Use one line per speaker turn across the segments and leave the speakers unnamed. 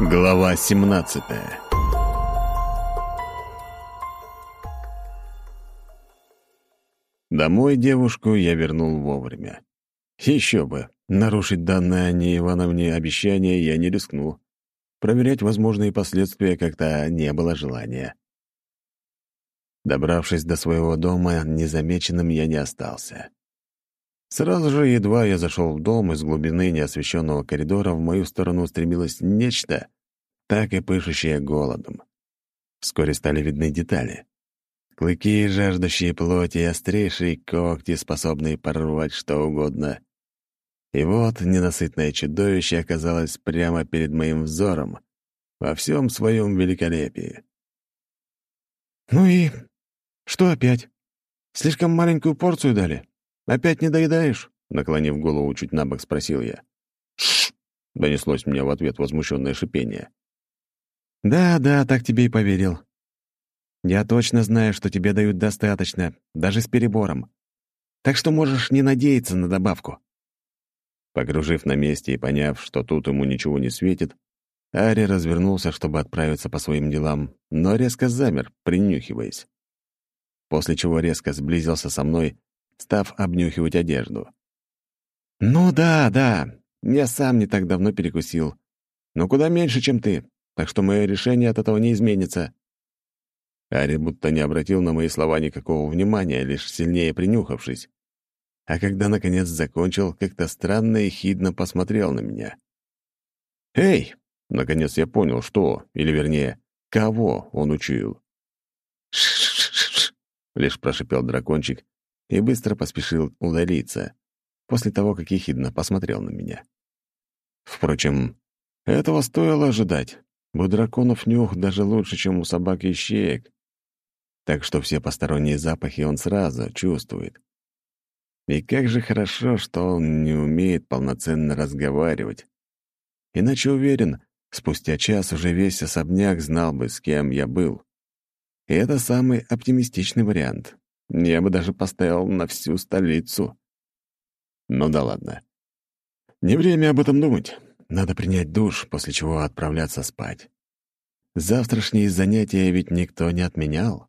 Глава 17 Домой девушку я вернул вовремя. Еще бы, нарушить данное Анне Ивановне обещание я не рискну. Проверять возможные последствия как-то не было желания. Добравшись до своего дома, незамеченным я не остался. Сразу же, едва я зашел в дом, из глубины неосвещенного коридора в мою сторону устремилось нечто, так и пышущее голодом. Вскоре стали видны детали. Клыки, жаждущие плоти, острейшие когти, способные порвать что угодно. И вот ненасытное чудовище оказалось прямо перед моим взором, во всем своем великолепии.
«Ну и что опять? Слишком маленькую порцию дали?» «Опять не доедаешь?» — наклонив голову чуть на бок, спросил я.
«Шш!» — донеслось мне в ответ возмущенное шипение.
«Да, да, так тебе и поверил. Я точно знаю, что тебе дают достаточно, даже с перебором. Так что можешь не надеяться на добавку».
Погружив на месте и поняв, что тут ему ничего не светит, Ари развернулся, чтобы отправиться по своим делам, но резко замер, принюхиваясь. После чего резко сблизился со мной став обнюхивать одежду.
«Ну да, да, я сам не так давно перекусил. Но куда меньше, чем ты, так что мое решение от этого не изменится».
Ари будто не обратил на мои слова никакого внимания, лишь сильнее принюхавшись. А когда, наконец, закончил, как-то странно и хидно посмотрел на меня. «Эй!» — наконец я понял, что, или вернее, кого он учуял.
«Ш-ш-ш-ш!»
— лишь прошипел дракончик, и быстро поспешил удалиться, после того, как ехидно посмотрел на меня. Впрочем, этого стоило ожидать. У драконов нюх даже лучше, чем у собак и щеек, так что все посторонние запахи он сразу чувствует. И как же хорошо, что он не умеет полноценно разговаривать. Иначе уверен, спустя час уже весь особняк знал бы, с кем я был. И это самый оптимистичный вариант. Я бы даже поставил на всю столицу. Ну да ладно. Не время об этом думать. Надо принять душ, после чего отправляться спать. Завтрашние занятия ведь никто не отменял.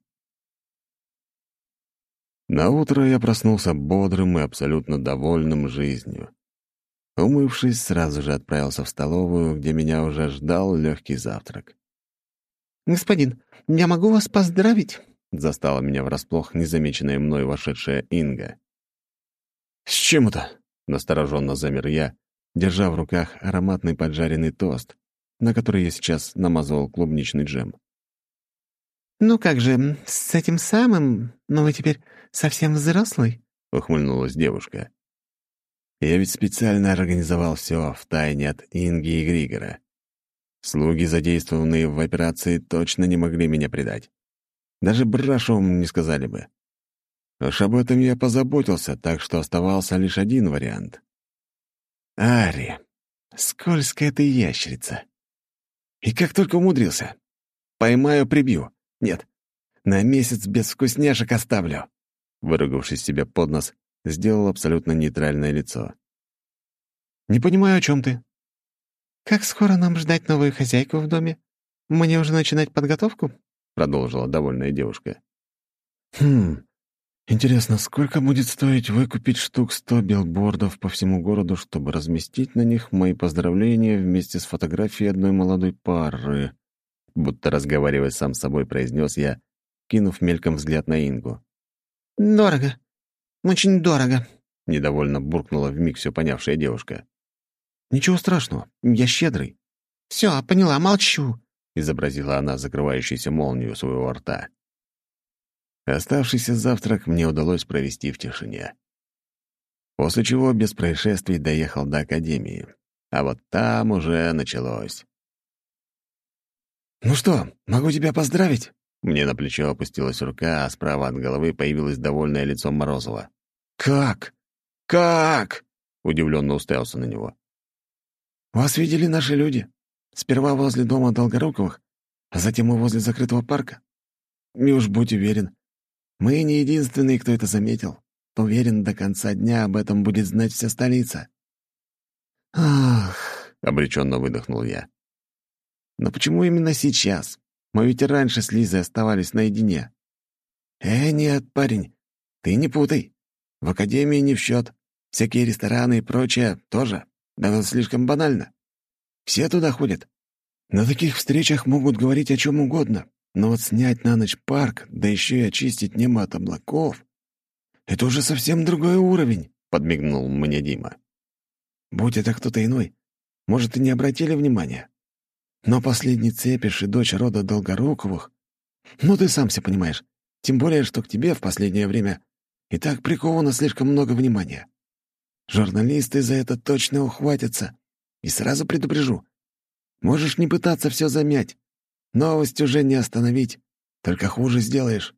На утро я проснулся бодрым и абсолютно довольным жизнью. Умывшись, сразу же отправился в столовую, где меня уже ждал легкий завтрак.
«Господин, я могу вас поздравить?»
Застала меня врасплох незамеченная мной вошедшая Инга.
«С чем это?»
— настороженно замер я, держа в руках ароматный поджаренный тост, на который я сейчас намазывал клубничный джем.
«Ну как же, с этим самым, но вы теперь совсем взрослый?»
— ухмыльнулась девушка. «Я ведь специально организовал все в тайне от Инги и Григора. Слуги, задействованные в операции, точно не могли меня предать. Даже Брашовым не сказали бы. Уж об этом я позаботился, так что оставался лишь один вариант. Ари, скользкая ты ящерица. И как только умудрился. Поймаю, прибью. Нет, на месяц без вкусняшек оставлю. Выругавшись себе под нос, сделал абсолютно нейтральное лицо.
«Не понимаю, о чем ты. Как скоро нам ждать новую хозяйку в доме? Мне уже начинать подготовку?»
— продолжила довольная девушка.
«Хм, интересно, сколько будет стоить выкупить штук сто билбордов по всему городу, чтобы разместить на них мои поздравления вместе с фотографией одной молодой пары?» Будто разговаривая сам с собой, произнес я, кинув мельком взгляд на Ингу. «Дорого. Очень дорого», —
недовольно буркнула вмиг все понявшая девушка.
«Ничего страшного, я щедрый». «Все, поняла, молчу», —
изобразила она закрывающуюся молнию своего рта. Оставшийся завтрак мне удалось провести в тишине. После чего без происшествий доехал до академии. А вот там уже началось.
«Ну что, могу тебя поздравить?»
Мне на плечо опустилась рука, а справа от головы появилось довольное лицо Морозова.
«Как? Как?»
— удивленно уставился на него.
«Вас видели наши люди?» Сперва возле дома Долгоруковых, а затем и возле закрытого парка. И уж будь уверен, мы не единственные, кто это заметил. Уверен, до конца дня об этом будет знать вся столица.
«Ах!» — обреченно выдохнул я. Но почему именно сейчас? Мы ведь и раньше с Лизой оставались наедине.
Э, нет, парень, ты не путай. В академии не в счет. Всякие рестораны и прочее тоже. Это слишком банально. Все туда ходят. На таких встречах могут говорить о чем угодно, но вот снять на ночь парк, да еще и очистить небо от облаков — это уже совсем другой уровень, — подмигнул мне Дима. Будь это кто-то иной, может, и не обратили внимания. Но последний цепиш и дочь рода Долгоруковых... Ну, ты сам все понимаешь. Тем более, что к тебе в последнее время и так приковано слишком много внимания. Журналисты за это точно ухватятся. И сразу предупрежу. Можешь не пытаться все замять. Новость уже не остановить. Только хуже сделаешь.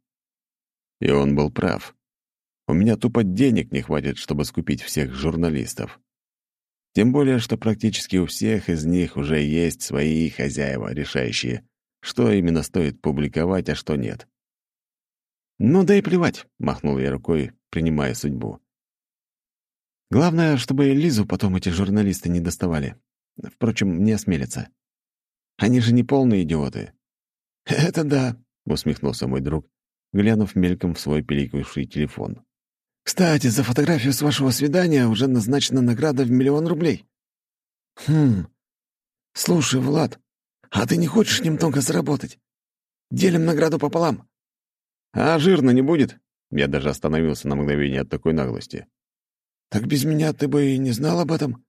И он был прав. У меня тупо денег не хватит, чтобы скупить всех журналистов. Тем более, что практически у всех из них уже есть свои хозяева, решающие, что именно стоит публиковать, а что нет.
«Ну да и плевать», — махнул я рукой, принимая судьбу. «Главное, чтобы Лизу потом эти журналисты не доставали. Впрочем, не осмелятся. Они же не полные идиоты».
«Это да», — усмехнулся мой друг, глянув мельком в свой пиликающий телефон.
Кстати, за фотографию с вашего свидания уже назначена награда в миллион рублей. Хм. Слушай, Влад, а ты не хочешь немного заработать? Делим награду пополам.
А жирно не будет? Я даже остановился на мгновение от такой наглости.
Так без меня ты бы и не знал об этом.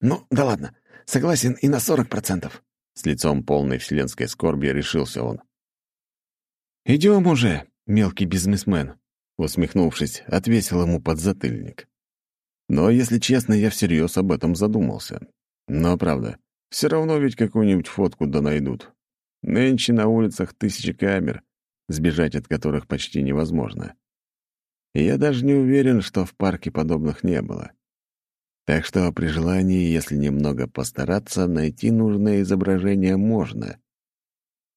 Ну, да ладно. Согласен и на сорок процентов.
С лицом полной вселенской скорби решился он.
«Идем уже, мелкий бизнесмен», Усмехнувшись, отвесил ему подзатыльник.
Но, если честно, я всерьез об этом задумался. Но, правда, все равно ведь какую-нибудь фотку да найдут. Нынче на улицах тысячи камер, сбежать от которых почти невозможно. Я даже не уверен, что в парке подобных не было. Так что при желании, если немного постараться, найти нужное изображение можно.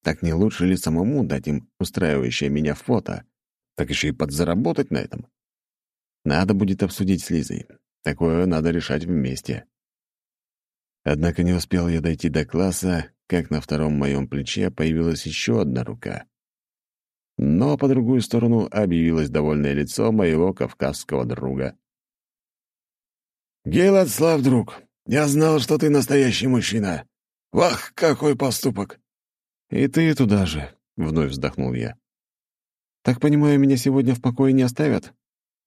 Так не лучше ли самому дать им устраивающее меня фото, так еще и подзаработать на этом. Надо будет обсудить с Лизой. Такое надо решать вместе. Однако не успел я дойти до класса, как на втором моем плече появилась еще одна рука. Но по другую сторону объявилось довольное лицо моего кавказского друга.
«Геладслав, друг, я знал, что ты настоящий мужчина. Вах, какой поступок!»
«И ты туда же», — вновь вздохнул я. Так понимаю, меня сегодня в покое не оставят?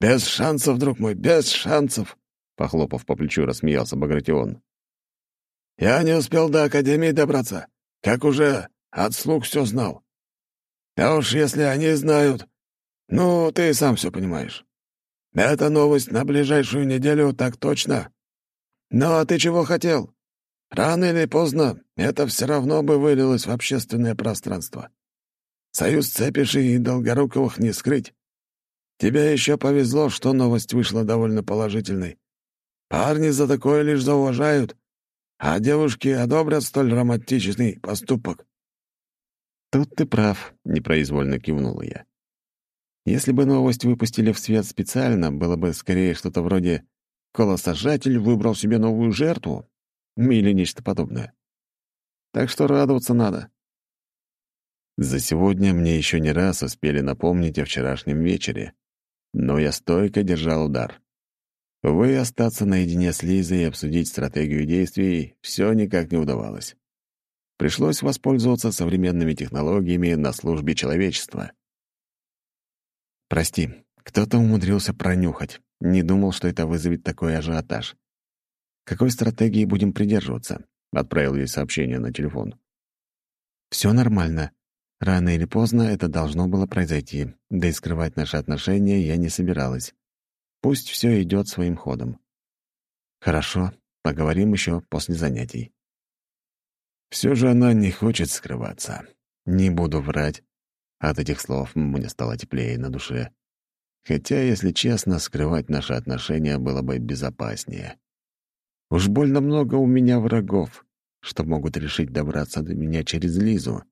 Без шансов, друг мой, без шансов, похлопав по плечу, рассмеялся Багратион. Я не успел до Академии добраться, как уже от слуг все знал. А уж если они знают, ну, ты сам все понимаешь. Это новость на ближайшую неделю, так точно. Ну, а ты чего хотел? Рано или поздно это все равно бы вылилось в общественное пространство. Союз Цепиши и Долгоруковых не скрыть. Тебе еще повезло, что новость вышла довольно положительной. Парни за такое лишь зауважают, а девушки одобрят столь романтичный поступок.
«Тут ты прав», — непроизвольно кивнула я. «Если бы новость выпустили в свет специально, было бы скорее что-то вроде «Колосожатель выбрал себе новую жертву» или нечто подобное. Так что радоваться надо. За сегодня мне еще не раз успели напомнить о вчерашнем вечере, но я стойко держал удар. Увы, остаться наедине с Лизой и обсудить стратегию действий все никак не удавалось. Пришлось воспользоваться современными технологиями на службе человечества. «Прости, кто-то умудрился пронюхать. Не думал, что это вызовет такой ажиотаж. Какой стратегии будем придерживаться?» — отправил ей сообщение на телефон. «Все нормально. Рано или поздно это должно было произойти, да и скрывать наши отношения я не собиралась. Пусть все идет своим ходом. Хорошо, поговорим еще после занятий. Все же она не хочет скрываться. Не буду врать. От этих слов мне стало теплее на душе. Хотя, если честно, скрывать наши отношения было бы безопаснее. Уж больно много у меня врагов, что могут решить добраться до меня через Лизу.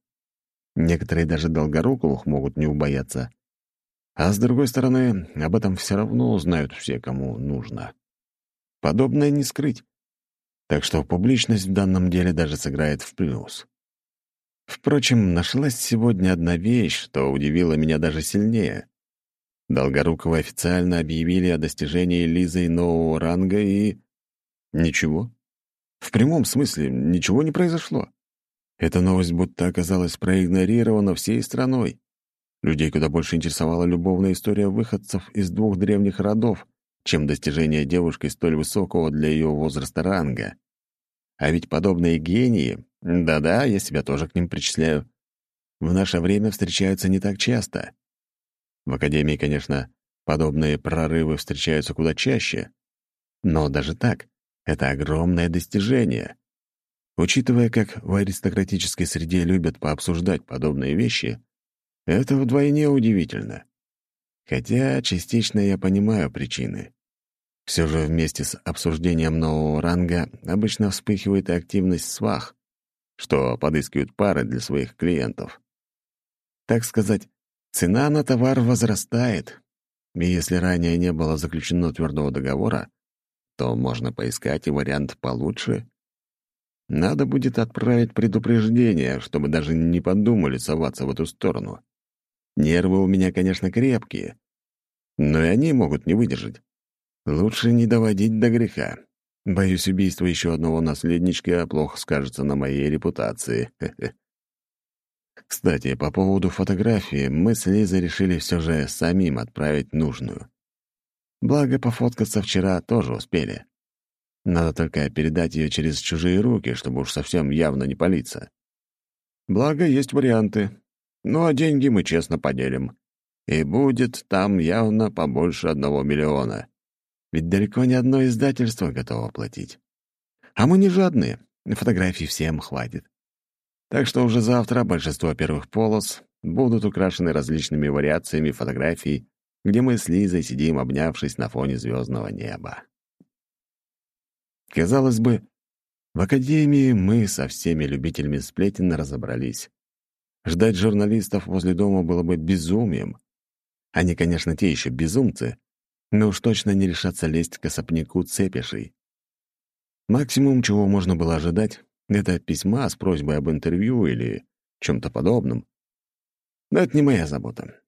Некоторые даже Долгоруковых могут не убояться. А с другой стороны, об этом все равно узнают все, кому нужно. Подобное не скрыть. Так что публичность в данном деле даже сыграет в плюс. Впрочем, нашлась сегодня одна вещь, что удивила меня даже сильнее. Долгорукова официально объявили о достижении Лизой нового ранга и... Ничего. В прямом смысле ничего не произошло. Эта новость будто оказалась проигнорирована всей страной. Людей куда больше интересовала любовная история выходцев из двух древних родов, чем достижение девушкой столь высокого для ее возраста ранга. А ведь подобные гении, да-да, я себя тоже к ним причисляю, в наше время встречаются не так часто. В Академии, конечно, подобные прорывы встречаются куда чаще, но даже так, это огромное достижение. Учитывая, как в аристократической среде любят пообсуждать подобные вещи, это вдвойне удивительно. Хотя частично я понимаю причины. Все же вместе с обсуждением нового ранга обычно вспыхивает активность свах, что подыскивают пары для своих клиентов. Так сказать, цена на товар возрастает, и если ранее не было заключено твердого договора, то можно поискать и вариант получше. Надо будет отправить предупреждение, чтобы даже не подумали соваться в эту сторону. Нервы у меня, конечно, крепкие, но и они могут не выдержать. Лучше не доводить до греха. Боюсь, убийство еще одного наследничка плохо скажется на моей репутации. Кстати, по поводу фотографии мы с Лизой решили все же самим отправить нужную. Благо, пофоткаться вчера тоже успели. Надо только передать ее через чужие руки, чтобы уж совсем явно не палиться. Благо, есть варианты. Ну, а деньги мы честно поделим. И будет там явно побольше одного миллиона. Ведь далеко не одно издательство готово платить. А мы не жадные, фотографий всем хватит. Так что уже завтра большинство первых полос будут украшены различными вариациями фотографий, где мы с Лизой сидим, обнявшись на фоне звездного неба. Казалось бы, в академии мы со всеми любителями сплетен разобрались. Ждать журналистов возле дома было бы безумием. Они, конечно, те еще безумцы, но уж точно не решатся лезть к особняку цепишей. Максимум, чего можно было ожидать, это письма с просьбой об интервью или чем-то подобном. Но это не моя забота.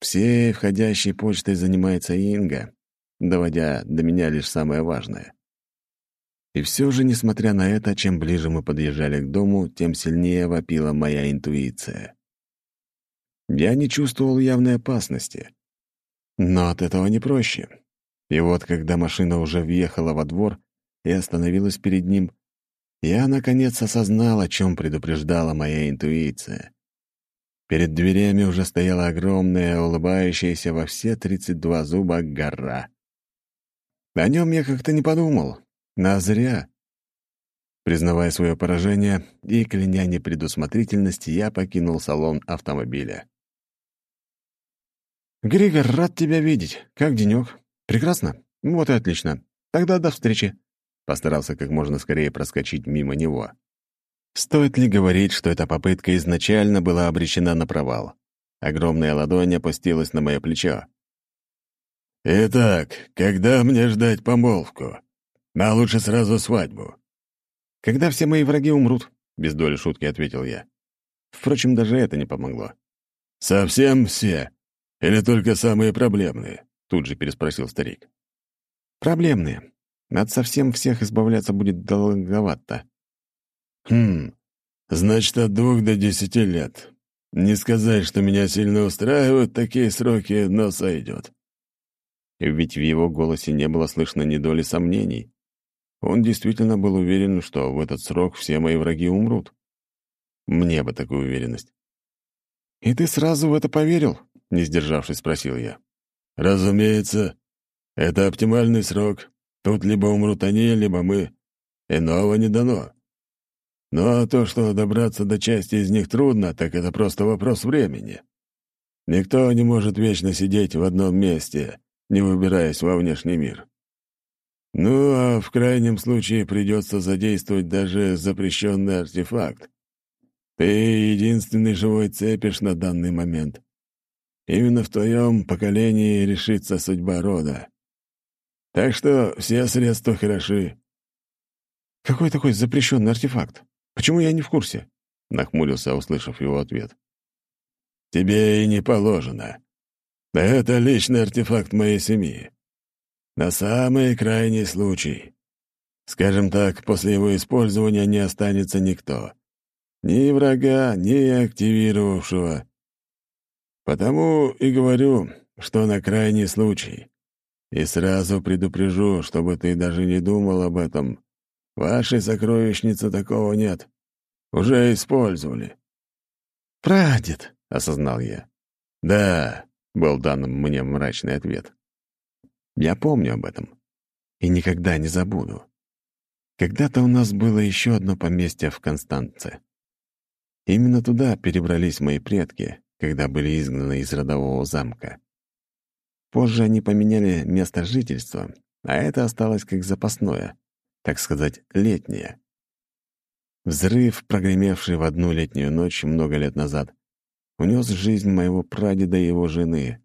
Всей входящей почтой занимается Инга, доводя до меня лишь самое важное. И все же, несмотря на это, чем ближе мы подъезжали к дому, тем сильнее вопила моя интуиция. Я не чувствовал явной опасности. Но от этого не проще. И вот, когда машина уже въехала во двор и остановилась перед ним, я, наконец, осознал, о чем предупреждала моя интуиция. Перед дверями уже стояла огромная, улыбающаяся во все тридцать два зуба гора. О нем я как-то не подумал, а зря. Признавая свое поражение и кляня непредусмотрительность, я покинул салон автомобиля. «Григор, рад тебя видеть. Как денек? Прекрасно? Вот и отлично. Тогда до встречи». Постарался как можно скорее проскочить мимо него. Стоит ли говорить, что эта попытка изначально была обречена на провал? Огромная ладонь опустилась на мое плечо.
«Итак, когда мне ждать помолвку? А лучше сразу свадьбу».
«Когда все мои враги умрут», — без доли шутки ответил я. Впрочем, даже это не помогло.
«Совсем все?» Или только самые проблемные?» — тут же переспросил старик.
«Проблемные. От совсем всех избавляться будет долговато».
«Хм, значит, от двух до десяти лет. Не сказать, что меня сильно устраивают такие сроки, но сойдет».
Ведь в его голосе не было слышно ни доли сомнений. Он действительно был уверен, что в этот срок все мои враги умрут. Мне бы такую уверенность. «И ты сразу в это поверил?» Не сдержавшись, спросил я.
«Разумеется. Это оптимальный срок. Тут либо умрут они, либо мы. Иного не дано. А то, что добраться до части из них трудно, так это просто вопрос времени. Никто не может вечно сидеть в одном месте, не выбираясь во внешний мир. Ну, а в крайнем случае придется задействовать даже запрещенный артефакт. Ты единственный живой цепиш на данный момент. Именно в твоем поколении решится судьба рода. Так что все средства хороши».
«Какой такой запрещенный артефакт? Почему я не в курсе?» нахмурился, услышав его ответ.
«Тебе и не положено. Это личный артефакт моей семьи. На самый крайний случай. Скажем так, после его использования не останется никто. Ни врага, ни активировавшего. Потому и говорю, что на крайний случай. И сразу предупрежу, чтобы ты даже не думал об этом. Вашей сокровищницы такого нет. Уже использовали.
«Прадед», — осознал я.
«Да», —
был дан мне мрачный ответ. «Я помню об этом. И никогда не забуду. Когда-то у нас было еще одно поместье в Констанце. Именно туда перебрались мои предки, когда были изгнаны из родового замка. Позже они поменяли место жительства, а это осталось как запасное, так сказать, летнее. Взрыв, прогремевший в одну летнюю ночь много лет назад, унес жизнь моего прадеда и его жены,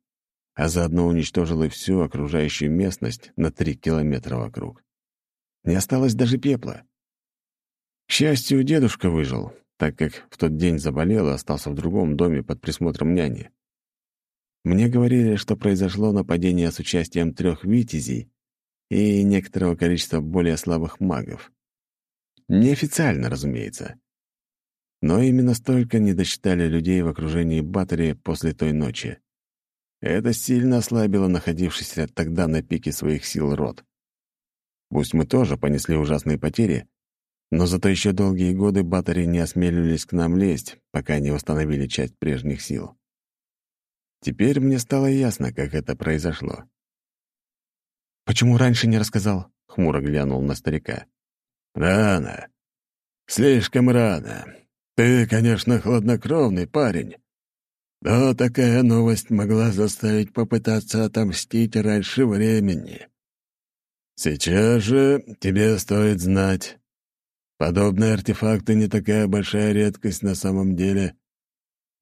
а заодно уничтожил и всю окружающую местность на три километра вокруг. Не осталось даже пепла. К счастью, дедушка выжил, так как в тот день заболел и остался в другом доме под присмотром няни. Мне говорили, что произошло нападение с участием трех витязей и некоторого количества более слабых магов. Неофициально, разумеется. Но именно столько не досчитали людей в окружении Баттери после той ночи. Это сильно ослабило находившийся тогда на пике своих сил род. Пусть мы тоже понесли ужасные потери, но зато еще долгие годы батареи не осмеливались к нам лезть, пока не восстановили часть прежних сил. Теперь мне стало ясно, как это произошло. «Почему раньше не рассказал?» — хмуро глянул на старика.
«Рано. Слишком рано. Ты, конечно, хладнокровный парень, но такая новость могла заставить попытаться отомстить раньше времени. Сейчас же тебе стоит знать. Подобные артефакты не такая большая редкость на самом деле.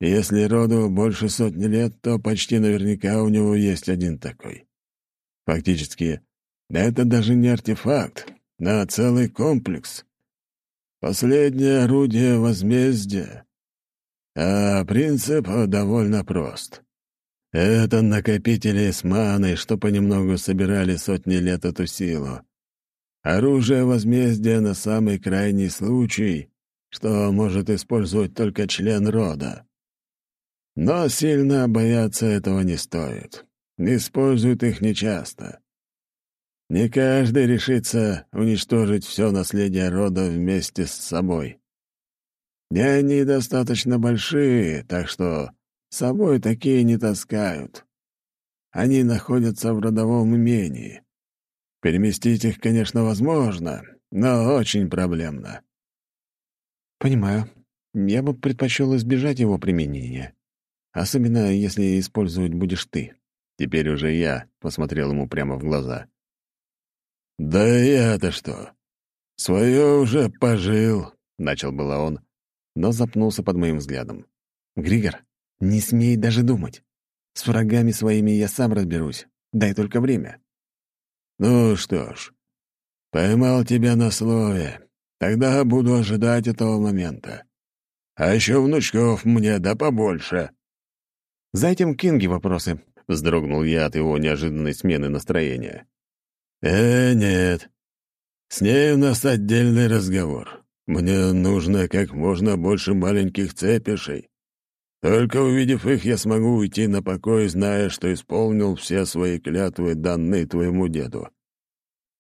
Если роду больше сотни лет, то почти наверняка у него есть один такой. Фактически, это даже не артефакт, а целый комплекс. Последнее орудие возмездия. А принцип довольно прост. Это накопители с маной, что понемногу собирали сотни лет эту силу. Оружие возмездия на самый крайний случай, что может использовать только член рода. Но сильно бояться этого не стоит. Используют их нечасто. Не каждый решится уничтожить все наследие рода вместе с собой. И они достаточно большие, так что с собой такие не таскают. Они находятся в родовом имении. Переместить их, конечно, возможно, но очень проблемно.
Понимаю. Я бы предпочел избежать его применения. Особенно, если использовать будешь ты. Теперь уже я посмотрел ему прямо в глаза.
«Да я-то что? Свое уже пожил», — начал было он, но запнулся под моим взглядом.
«Григор, не смей даже думать. С врагами своими я сам разберусь. Дай только время.
Ну что ж, поймал тебя на слове. Тогда буду ожидать этого момента. А еще внучков мне да побольше.
За этим Кинги вопросы. Вздрогнул я от его неожиданной смены настроения.
«Э, нет. С ней у нас отдельный разговор. Мне нужно как можно больше маленьких цепишей. Только увидев их, я смогу уйти на покой, зная, что исполнил все свои клятвы, данные твоему деду.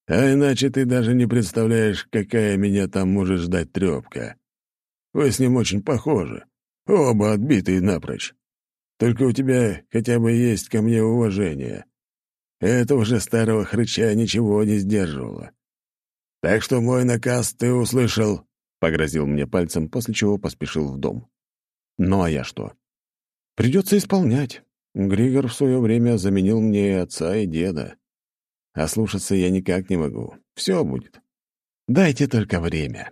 А иначе ты даже не представляешь, какая меня там может ждать трёпка. Вы с ним очень похожи, оба отбитые напрочь. Только у тебя хотя бы есть ко мне уважение. Этого же старого хрыча ничего не сдерживало. Так что мой наказ ты услышал, — погрозил мне пальцем, после чего поспешил в дом.
Ну а я что? Придется исполнять. Григор в свое время заменил мне и отца, и деда. А слушаться я никак не могу. Все будет. Дайте только время.